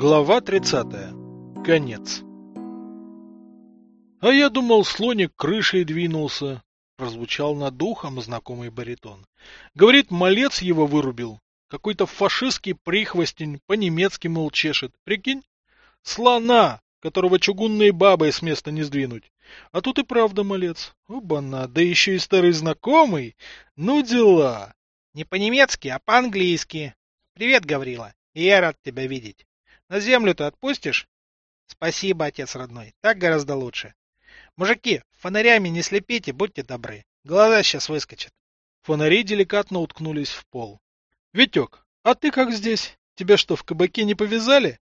Глава 30. Конец. А я думал, слоник крышей двинулся, прозвучал над духом знакомый баритон. Говорит, малец его вырубил. Какой-то фашистский прихвостень по-немецки, мол, чешет. Прикинь? Слона, которого чугунные бабы с места не сдвинуть. А тут и правда малец. Оба-на, да еще и старый знакомый. Ну дела. Не по-немецки, а по-английски. Привет, Гаврила. Я рад тебя видеть. На землю-то отпустишь? Спасибо, отец родной. Так гораздо лучше. Мужики, фонарями не слепите, будьте добры. Глаза сейчас выскочат. Фонари деликатно уткнулись в пол. Витек, а ты как здесь? Тебя что, в кабаке не повязали?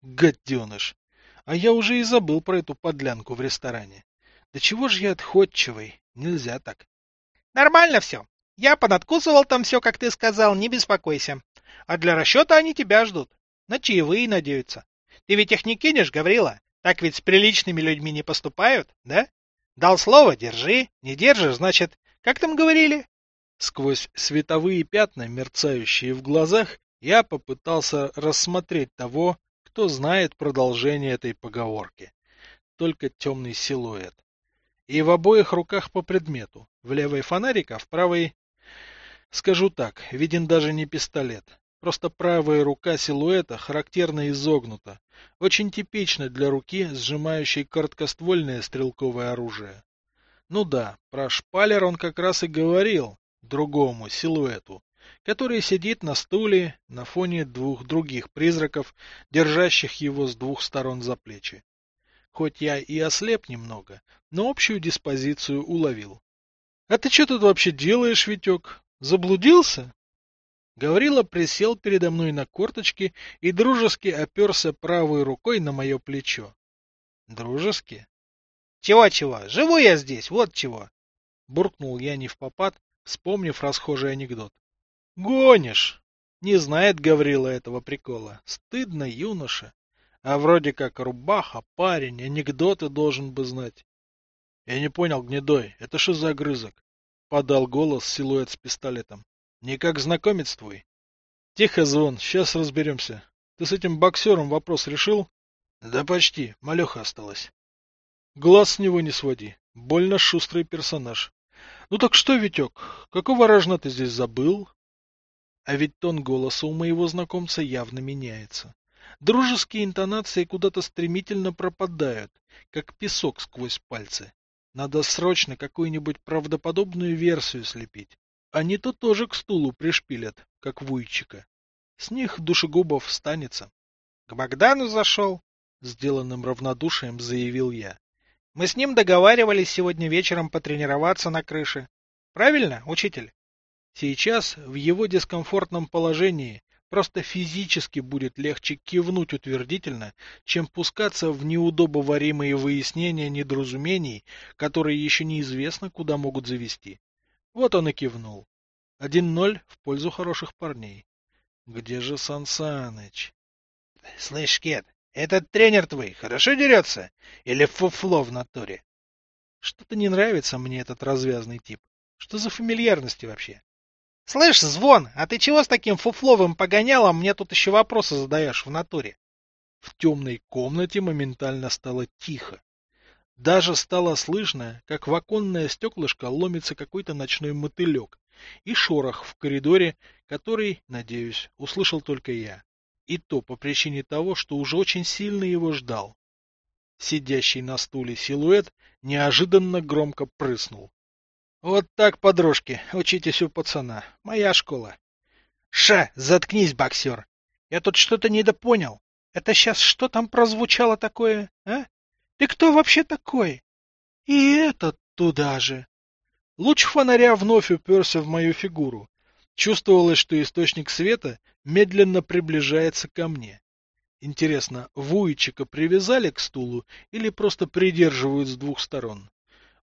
Гаденыш. А я уже и забыл про эту подлянку в ресторане. Да чего же я отходчивый? Нельзя так. Нормально все. Я понадкусывал там все, как ты сказал, не беспокойся. А для расчета они тебя ждут. На чаевые надеются. Ты ведь их не кинешь, Гаврила? Так ведь с приличными людьми не поступают, да? Дал слово, держи. Не держишь, значит, как там говорили? Сквозь световые пятна, мерцающие в глазах, я попытался рассмотреть того, кто знает продолжение этой поговорки. Только темный силуэт. И в обоих руках по предмету. В левой фонарик, а в правой Скажу так, виден даже не пистолет. Просто правая рука силуэта характерно изогнута. Очень типично для руки, сжимающей короткоствольное стрелковое оружие. Ну да, про шпалер он как раз и говорил, другому силуэту, который сидит на стуле на фоне двух других призраков, держащих его с двух сторон за плечи. Хоть я и ослеп немного, но общую диспозицию уловил. — А ты что тут вообще делаешь, Витек? Заблудился? Гаврила присел передо мной на корточки и дружески оперся правой рукой на мое плечо. Дружески? Чего-чего? Живу я здесь, вот чего. Буркнул я не в попад, вспомнив расхожий анекдот. Гонишь! Не знает Гаврила этого прикола. Стыдно, юноша. А вроде как рубаха, парень, анекдоты должен бы знать. Я не понял, гнедой, это что за огрызок? Подал голос силуэт с пистолетом. Не как знакомец твой? Тихо, звон, сейчас разберемся. Ты с этим боксером вопрос решил? Да почти, малеха осталась. Глаз с него не своди. Больно шустрый персонаж. Ну так что, Витек, какого рожна ты здесь забыл? А ведь тон голоса у моего знакомца явно меняется. Дружеские интонации куда-то стремительно пропадают, как песок сквозь пальцы. Надо срочно какую-нибудь правдоподобную версию слепить. Они то тоже к стулу пришпилят, как вуйчика. С них душегубов станется. — К Богдану зашел? — сделанным равнодушием заявил я. — Мы с ним договаривались сегодня вечером потренироваться на крыше. Правильно, учитель? Сейчас, в его дискомфортном положении, Просто физически будет легче кивнуть утвердительно, чем пускаться в неудобоваримые выяснения недоразумений, которые еще неизвестно, куда могут завести. Вот он и кивнул. Один ноль в пользу хороших парней. Где же Сан Саныч? — Слышь, Кет, этот тренер твой хорошо дерется? Или фуфло в натуре? Что-то не нравится мне этот развязный тип. Что за фамильярности вообще? Слышь, Звон, а ты чего с таким фуфловым погонялом мне тут еще вопросы задаешь в натуре? В темной комнате моментально стало тихо. Даже стало слышно, как в оконное стеклышко ломится какой-то ночной мотылек, и шорох в коридоре, который, надеюсь, услышал только я. И то по причине того, что уже очень сильно его ждал. Сидящий на стуле силуэт неожиданно громко прыснул. Вот так, подружки, учитесь у пацана. Моя школа. Ша, заткнись, боксер. Я тут что-то недопонял. Это сейчас что там прозвучало такое, а? Ты кто вообще такой? И этот туда же. Луч фонаря вновь уперся в мою фигуру. Чувствовалось, что источник света медленно приближается ко мне. Интересно, Вуйчика привязали к стулу или просто придерживают с двух сторон?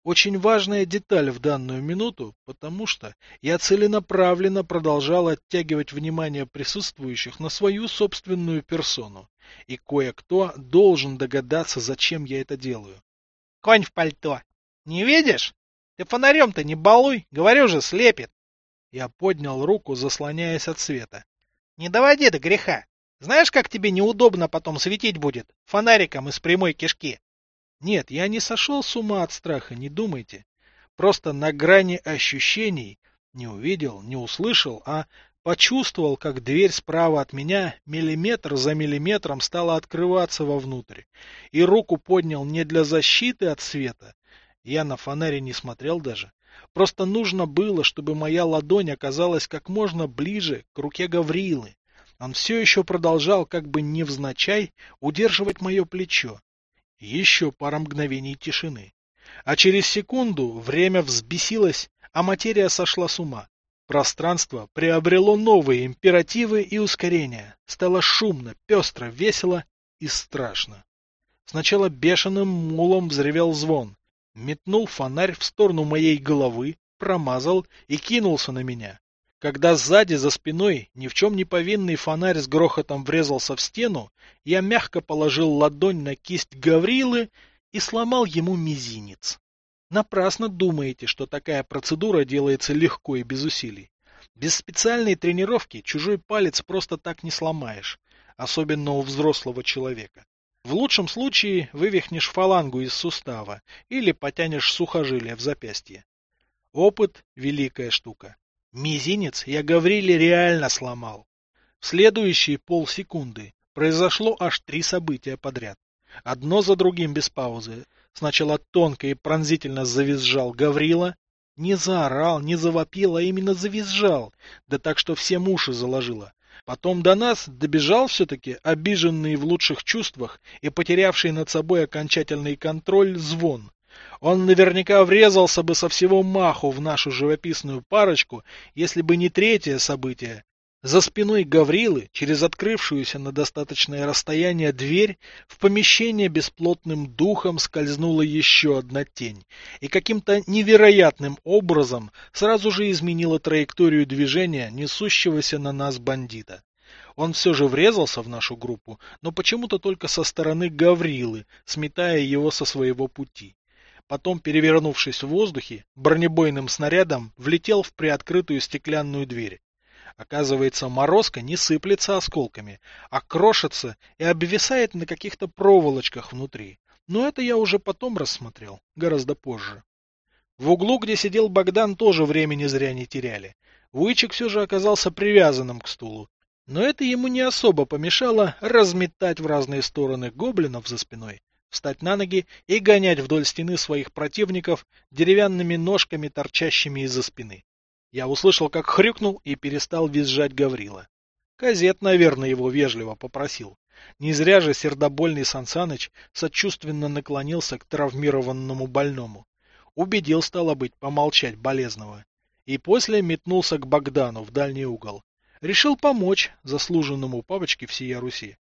Очень важная деталь в данную минуту, потому что я целенаправленно продолжал оттягивать внимание присутствующих на свою собственную персону, и кое-кто должен догадаться, зачем я это делаю. Конь в пальто. Не видишь? Ты фонарем-то не балуй, говорю же, слепит. Я поднял руку, заслоняясь от света. Не доводи до греха. Знаешь, как тебе неудобно потом светить будет? Фонариком из прямой кишки. Нет, я не сошел с ума от страха, не думайте. Просто на грани ощущений не увидел, не услышал, а почувствовал, как дверь справа от меня миллиметр за миллиметром стала открываться вовнутрь, и руку поднял не для защиты от света. Я на фонаре не смотрел даже. Просто нужно было, чтобы моя ладонь оказалась как можно ближе к руке Гаврилы. Он все еще продолжал, как бы невзначай, удерживать мое плечо. Еще пара мгновений тишины. А через секунду время взбесилось, а материя сошла с ума. Пространство приобрело новые императивы и ускорения. Стало шумно, пестро, весело и страшно. Сначала бешеным мулом взревел звон. Метнул фонарь в сторону моей головы, промазал и кинулся на меня. Когда сзади, за спиной, ни в чем не повинный фонарь с грохотом врезался в стену, я мягко положил ладонь на кисть Гаврилы и сломал ему мизинец. Напрасно думаете, что такая процедура делается легко и без усилий. Без специальной тренировки чужой палец просто так не сломаешь, особенно у взрослого человека. В лучшем случае вывихнешь фалангу из сустава или потянешь сухожилие в запястье. Опыт – великая штука. Мизинец я Гавриле реально сломал. В следующие полсекунды произошло аж три события подряд. Одно за другим без паузы. Сначала тонко и пронзительно завизжал Гаврила. Не заорал, не завопил, а именно завизжал. Да так, что все уши заложило. Потом до нас добежал все-таки обиженный в лучших чувствах и потерявший над собой окончательный контроль звон. Он наверняка врезался бы со всего маху в нашу живописную парочку, если бы не третье событие. За спиной Гаврилы, через открывшуюся на достаточное расстояние дверь, в помещение бесплотным духом скользнула еще одна тень, и каким-то невероятным образом сразу же изменила траекторию движения несущегося на нас бандита. Он все же врезался в нашу группу, но почему-то только со стороны Гаврилы, сметая его со своего пути потом, перевернувшись в воздухе, бронебойным снарядом влетел в приоткрытую стеклянную дверь. Оказывается, морозка не сыплется осколками, а крошится и обвисает на каких-то проволочках внутри. Но это я уже потом рассмотрел, гораздо позже. В углу, где сидел Богдан, тоже времени зря не теряли. Вуйчик все же оказался привязанным к стулу. Но это ему не особо помешало разметать в разные стороны гоблинов за спиной встать на ноги и гонять вдоль стены своих противников деревянными ножками, торчащими из-за спины. Я услышал, как хрюкнул и перестал визжать Гаврила. Казет, наверное, его вежливо попросил. Не зря же сердобольный Сансаныч сочувственно наклонился к травмированному больному. Убедил, стало быть, помолчать болезного. И после метнулся к Богдану в дальний угол. Решил помочь заслуженному папочке всея Руси.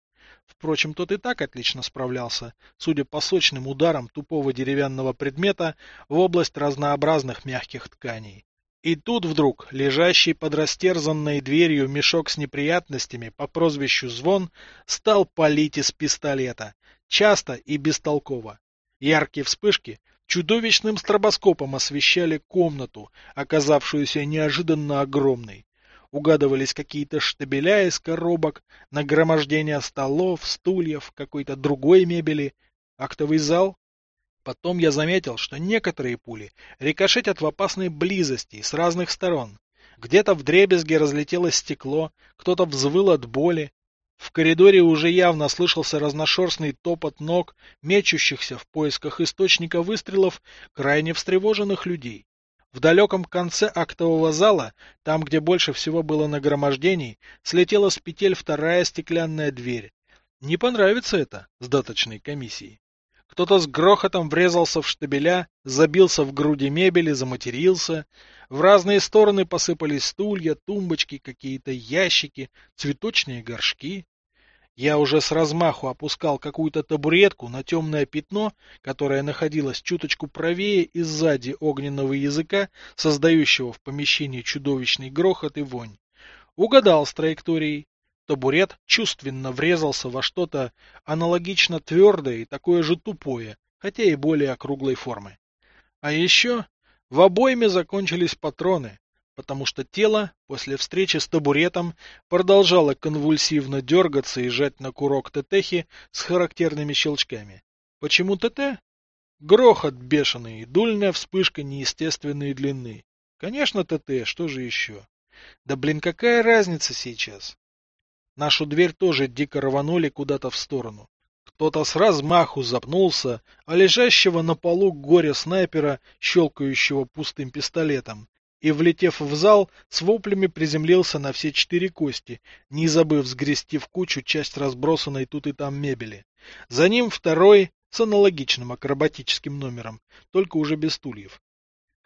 Впрочем, тот и так отлично справлялся, судя по сочным ударам тупого деревянного предмета в область разнообразных мягких тканей. И тут вдруг лежащий под растерзанной дверью мешок с неприятностями по прозвищу Звон стал палить из пистолета, часто и бестолково. Яркие вспышки чудовищным стробоскопом освещали комнату, оказавшуюся неожиданно огромной угадывались какие-то штабеля из коробок, нагромождение столов, стульев, какой-то другой мебели, актовый зал. Потом я заметил, что некоторые пули рикошетят в опасной близости с разных сторон. Где-то в дребезге разлетелось стекло, кто-то взвыл от боли. В коридоре уже явно слышался разношерстный топот ног, мечущихся в поисках источника выстрелов крайне встревоженных людей. В далеком конце актового зала, там, где больше всего было нагромождений, слетела с петель вторая стеклянная дверь. Не понравится это сдаточной комиссии. Кто-то с грохотом врезался в штабеля, забился в груди мебели, заматерился. В разные стороны посыпались стулья, тумбочки, какие-то ящики, цветочные горшки. Я уже с размаху опускал какую-то табуретку на темное пятно, которое находилось чуточку правее и сзади огненного языка, создающего в помещении чудовищный грохот и вонь. Угадал с траекторией. Табурет чувственно врезался во что-то аналогично твердое и такое же тупое, хотя и более округлой формы. А еще в обойме закончились патроны, потому что тело после встречи с табуретом продолжало конвульсивно дергаться и жать на курок тетехи с характерными щелчками. Почему ТТ? Грохот бешеный, дульная вспышка неестественной длины. Конечно, ТТ, что же еще? Да блин, какая разница сейчас? Нашу дверь тоже дико рванули куда-то в сторону. Кто-то с размаху запнулся, а лежащего на полу горя снайпера, щелкающего пустым пистолетом, и, влетев в зал, с воплями приземлился на все четыре кости, не забыв сгрести в кучу часть разбросанной тут и там мебели. За ним второй с аналогичным акробатическим номером, только уже без стульев.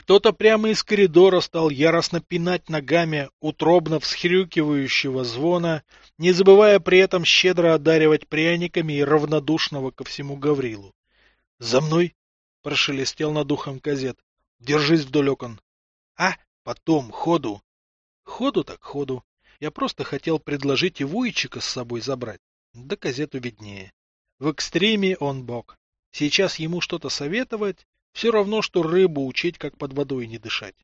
Кто-то прямо из коридора стал яростно пинать ногами утробно всхрюкивающего звона, не забывая при этом щедро одаривать пряниками и равнодушного ко всему Гаврилу. — За мной! — прошелестел над ухом казет. — Держись вдоль окон. — А, потом, ходу. — Ходу так ходу. Я просто хотел предложить и Вуйчика с собой забрать. Да казету виднее. В экстриме он бог. Сейчас ему что-то советовать, все равно, что рыбу учить, как под водой не дышать.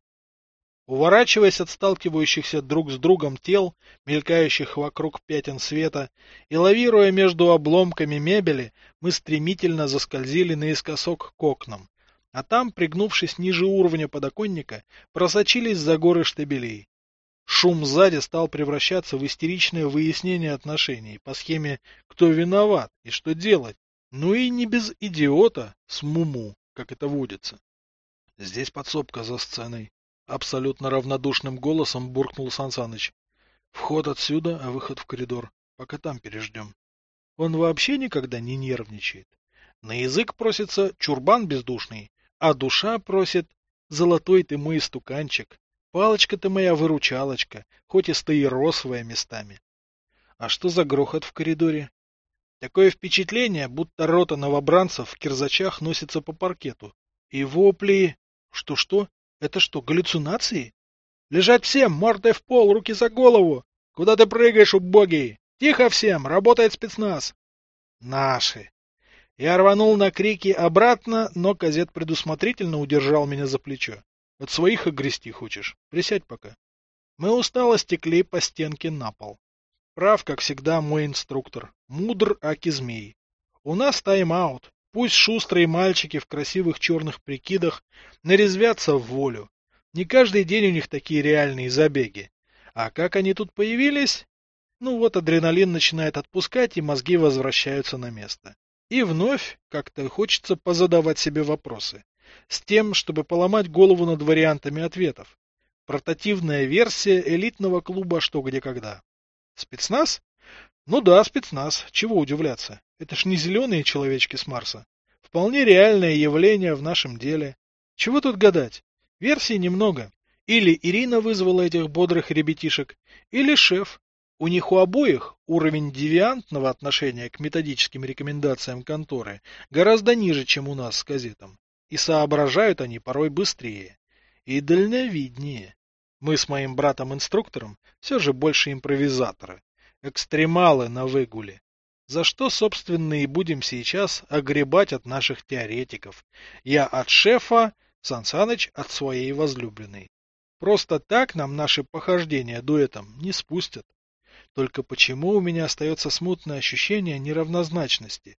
Уворачиваясь от сталкивающихся друг с другом тел, мелькающих вокруг пятен света, и лавируя между обломками мебели, мы стремительно заскользили наискосок к окнам, а там, пригнувшись ниже уровня подоконника, просочились за горы штабелей. Шум сзади стал превращаться в истеричное выяснение отношений по схеме «кто виноват» и «что делать?». Ну и не без идиота с Муму как это водится. Здесь подсобка за сценой. Абсолютно равнодушным голосом буркнул Сансаныч. Вход отсюда, а выход в коридор. Пока там переждем. Он вообще никогда не нервничает. На язык просится чурбан бездушный, а душа просит «Золотой ты мой стуканчик, палочка ты моя выручалочка, хоть и стоиросовая местами». А что за грохот в коридоре? Такое впечатление, будто рота новобранцев в кирзачах носится по паркету. И вопли... Что-что? Это что, галлюцинации? Лежать всем, мордой в пол, руки за голову! Куда ты прыгаешь, убогий? Тихо всем, работает спецназ! Наши! Я рванул на крики обратно, но казет предусмотрительно удержал меня за плечо. От своих огрести хочешь? Присядь пока. Мы устало стекли по стенке на пол. Прав, как всегда, мой инструктор. Мудр, аки змей. У нас тайм-аут. Пусть шустрые мальчики в красивых черных прикидах нарезвятся в волю. Не каждый день у них такие реальные забеги. А как они тут появились? Ну вот адреналин начинает отпускать, и мозги возвращаются на место. И вновь как-то хочется позадавать себе вопросы. С тем, чтобы поломать голову над вариантами ответов. Портативная версия элитного клуба «Что, где, когда». Спецназ? Ну да, спецназ. Чего удивляться? Это ж не зеленые человечки с Марса. Вполне реальное явление в нашем деле. Чего тут гадать? Версий немного. Или Ирина вызвала этих бодрых ребятишек, или шеф. У них у обоих уровень девиантного отношения к методическим рекомендациям конторы гораздо ниже, чем у нас с газетом. И соображают они порой быстрее. И дальновиднее. Мы с моим братом-инструктором все же больше импровизаторы, экстремалы на выгуле. За что, собственно, и будем сейчас огребать от наших теоретиков. Я от шефа, Сансаныч от своей возлюбленной. Просто так нам наши похождения дуэтом не спустят. Только почему у меня остается смутное ощущение неравнозначности?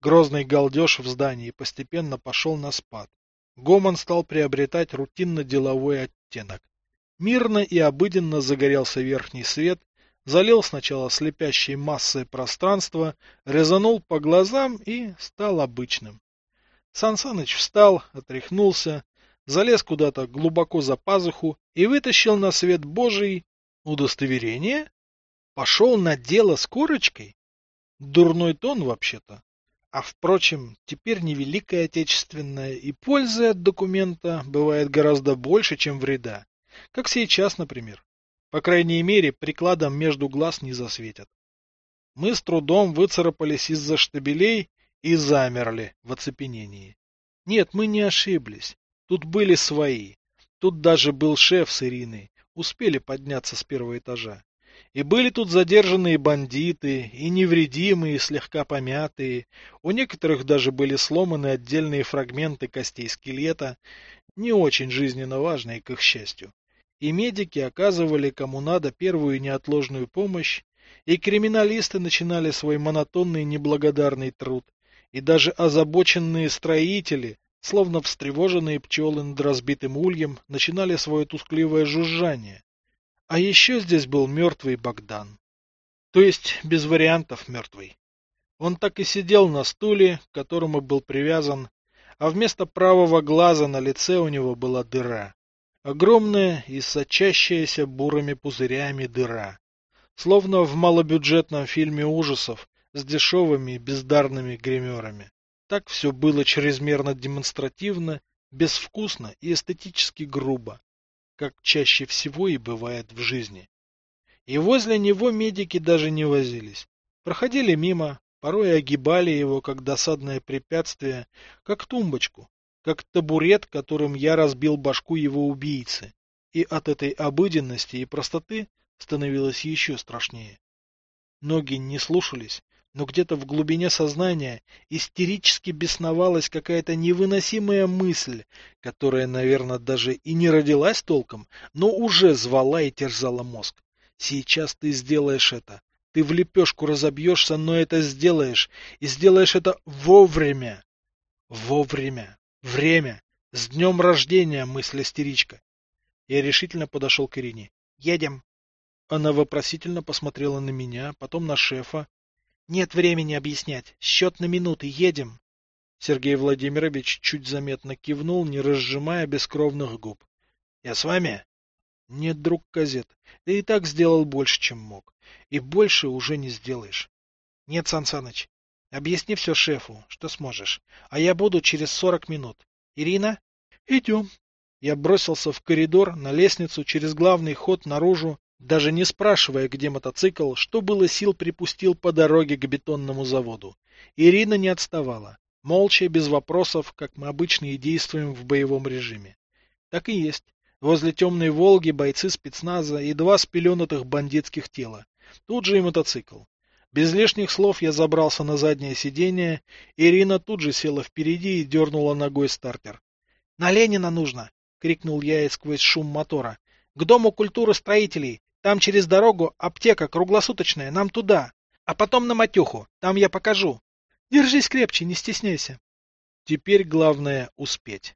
Грозный галдеж в здании постепенно пошел на спад. Гомон стал приобретать рутинно-деловой оттенок. Мирно и обыденно загорелся верхний свет, залил сначала слепящей массой пространство, резанул по глазам и стал обычным. Сансаныч встал, отряхнулся, залез куда-то глубоко за пазуху и вытащил на свет Божий удостоверение? Пошел на дело с корочкой? Дурной тон вообще-то. А впрочем, теперь не Великая Отечественная, и пользы от документа бывает гораздо больше, чем вреда. Как сейчас, например. По крайней мере, прикладом между глаз не засветят. Мы с трудом выцарапались из-за штабелей и замерли в оцепенении. Нет, мы не ошиблись. Тут были свои. Тут даже был шеф с Ириной. Успели подняться с первого этажа. И были тут задержанные бандиты, и невредимые, и слегка помятые. У некоторых даже были сломаны отдельные фрагменты костей скелета, не очень жизненно важные, к их счастью. И медики оказывали кому надо первую неотложную помощь, и криминалисты начинали свой монотонный неблагодарный труд, и даже озабоченные строители, словно встревоженные пчелы над разбитым ульем, начинали свое тускливое жужжание. А еще здесь был мертвый Богдан. То есть без вариантов мертвый. Он так и сидел на стуле, к которому был привязан, а вместо правого глаза на лице у него была дыра. Огромная и сочащаяся бурыми пузырями дыра. Словно в малобюджетном фильме ужасов с дешевыми бездарными гримерами. Так все было чрезмерно демонстративно, безвкусно и эстетически грубо, как чаще всего и бывает в жизни. И возле него медики даже не возились. Проходили мимо, порой огибали его как досадное препятствие, как тумбочку, как табурет, которым я разбил башку его убийцы. И от этой обыденности и простоты становилось еще страшнее. Ноги не слушались, но где-то в глубине сознания истерически бесновалась какая-то невыносимая мысль, которая, наверное, даже и не родилась толком, но уже звала и терзала мозг. Сейчас ты сделаешь это. Ты в лепешку разобьешься, но это сделаешь. И сделаешь это вовремя. Вовремя. Время. С днем рождения, мысль истеричка. Я решительно подошел к Ирине. Едем. Она вопросительно посмотрела на меня, потом на шефа. Нет времени объяснять. Счет на минуты. Едем. Сергей Владимирович чуть заметно кивнул, не разжимая бескровных губ. Я с вами? Нет, друг Казет, ты и так сделал больше, чем мог. И больше уже не сделаешь. Нет, Сан Саныч, объясни все шефу, что сможешь. А я буду через сорок минут. Ирина? Идем. Я бросился в коридор, на лестницу, через главный ход наружу, даже не спрашивая, где мотоцикл, что было сил припустил по дороге к бетонному заводу. Ирина не отставала. Молча, без вопросов, как мы обычно и действуем в боевом режиме. Так и есть. Возле темной «Волги» бойцы спецназа и два спеленутых бандитских тела. Тут же и мотоцикл. Без лишних слов я забрался на заднее сиденье, Ирина тут же села впереди и дернула ногой стартер. — На Ленина нужно! — крикнул я и сквозь шум мотора. — К Дому культуры строителей! Там через дорогу аптека круглосуточная, нам туда! А потом на Матюху, там я покажу! Держись крепче, не стесняйся! Теперь главное — успеть.